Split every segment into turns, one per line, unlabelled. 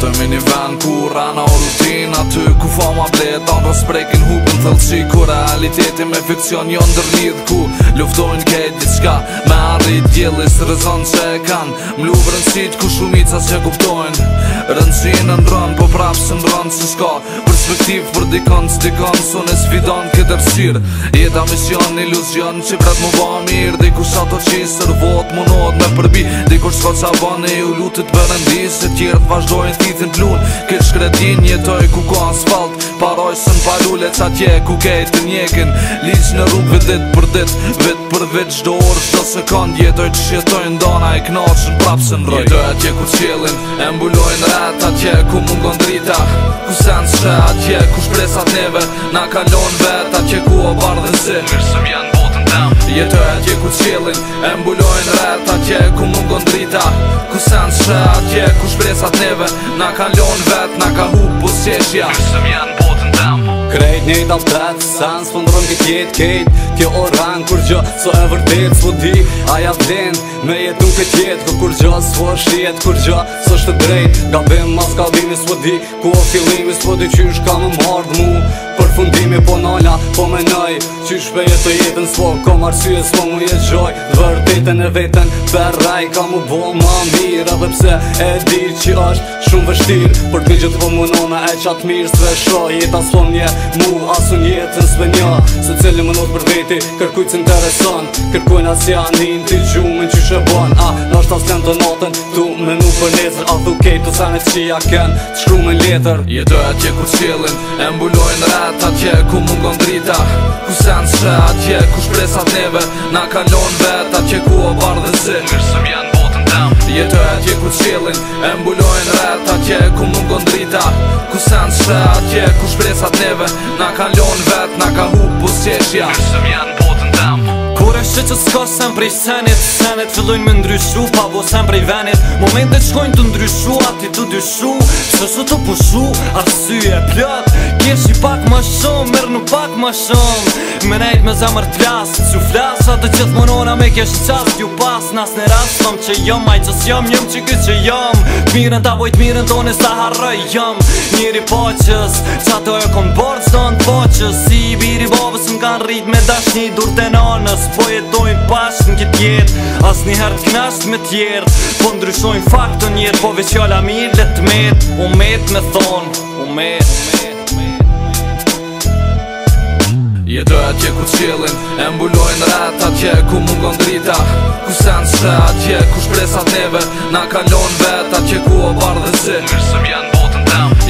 Të i një vend ku rana o rutin Aty ku fama blet, anë sprekin hupën thëllqi Ku realiteti me fikcion jo ndërlidh Ku luftojnë kejt diçka me arrit djeli rëzën që e kanë mluvë rëndësit Ku shumica që kuptojnë Rëndësi e në ndronë, po prapë së ndronë së s'ka Perspektiv për dikonë, së dikonë, së në sfidonë këtë pësirë Jeta mision, iluzion, që pret më ba mirë dikush ato të qisër, votë më nodë me përbi Dikush s'ka ca banë e u lutit për endi Se tjertë vazhdojnë t'kitin t'lunë Këtë shkredin, jetoj ku ka asfalt Paroj së në palule, ca tje ku kejtë të njekin Lisë në rrubë vëdit për dit, vit për vit Shdo orë shdo se jetoj që shjetoj në dona E knaqën prapë së në rëj Jetoj atje ku qëllin, e mbulojnë rë atje ku mungon drita Ku sen atje ku shpresat neve Na kalon vetë atje ku o bardhë dhe zi Mirësëm janë botën tem Jetë atje ku qëllin e mbulojnë rrët atje ku mungon drita Ku sen atje ku shpresat neve Na
kalon vet, na ka hu pusjeshja Mirësëm janë botën tem Krejt një dal tret, sen s'pon rëm këtë jetë kejt Kjo oran, kur gjë, so e vërdit, s'po di Aja vlen, me jetu këtë jetë Kë kur gjë, s'po shiet, kur gjë, s'o shtë drejt Gabim, mas kabini, s'po di Ku o filimi, s'po di qysh ka më mardë mu përfundimi po nona po më nëj që shpeje të jetën s'po ka më arsye s'po mu jetë gjoj vërtetën e vetën për raj ka mu bo ma mirë dhe pse e di që është shumë vështirë për të gjithë po më nona e qatë mirë s've shro jetë aslo një mu asun një jetën s've një se cili më notë për veti kërkuj që ndërëson Kërkujnë nga si anin t'i gjumën që shë bon a nështë asë të notën tu me nuk për lezër a thukej të sanit që ja kënë të shkru me letër jetë e atje ku s'kjellin e mbulojnë
atje ku mungon gon drita Ku sen shre atje ku shpresat neve Na kalon vet atje ku o bardh dhe zi Mirësëm janë botën tem Jetoj atje ku qëllin e mbulojn ret Atje ku mungon gon drita Ku sen shre atje ku shpresat neve Na
kalon vet na ka hu pusjeqja Mirësëm janë botën tem është që s'ka sem prej senit Senit fillojnë me ndryshu, pa bo prej venit Momente që të ndryshu, ati të dyshu Së shu të pushu, asy e Kesh i pak ma shumë, mërë në pak ma shumë Me nejt me zemër t'vjasë, që flasë Atë që të mënona me kesh qasë, t'ju pasë Nas në rastë, thëm që jom, maj qës jom, njëm që kësh që jom Mirën t'a bojt, mirën t'one sa harroj jom Njëri po qësë, që e kom bordë, s'ton rrit me dashni dur të nanës Po jetojnë pash në kitë jetë As një herë të knasht me tjerë Po ndryshojnë faktë njerë Po veqjala mirë le të metë U met me thonë U met
Jedoj atje ku qëllin, e mbulojnë rat Atje ku mungon drita, ku sen shte Atje ku shpresat neve, na kalon vet Atje ku o bardhësi, mirësëm janë bërë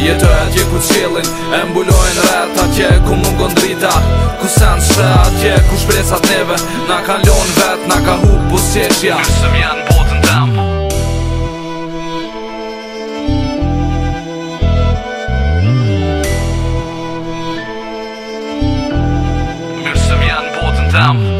Jetoj atje ku qëllin E mbulojnë rrët atje ku mungon drita Ku sen shre atje ku shpresat neve Na ka lon vet, na ka hu pusqeshja Vysëm janë botën tem Vysëm janë botën tem